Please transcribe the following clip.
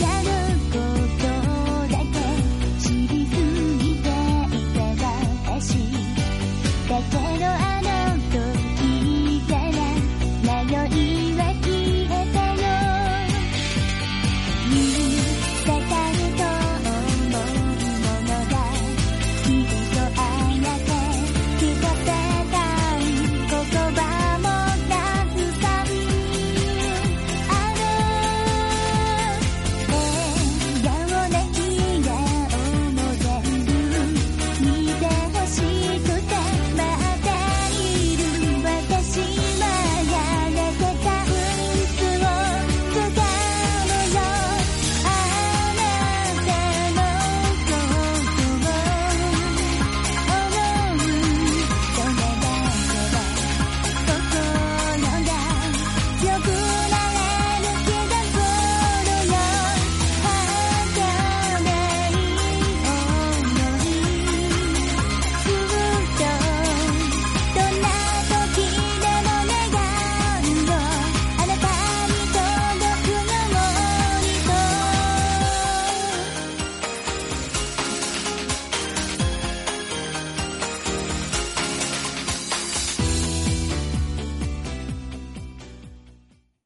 だけぎあいた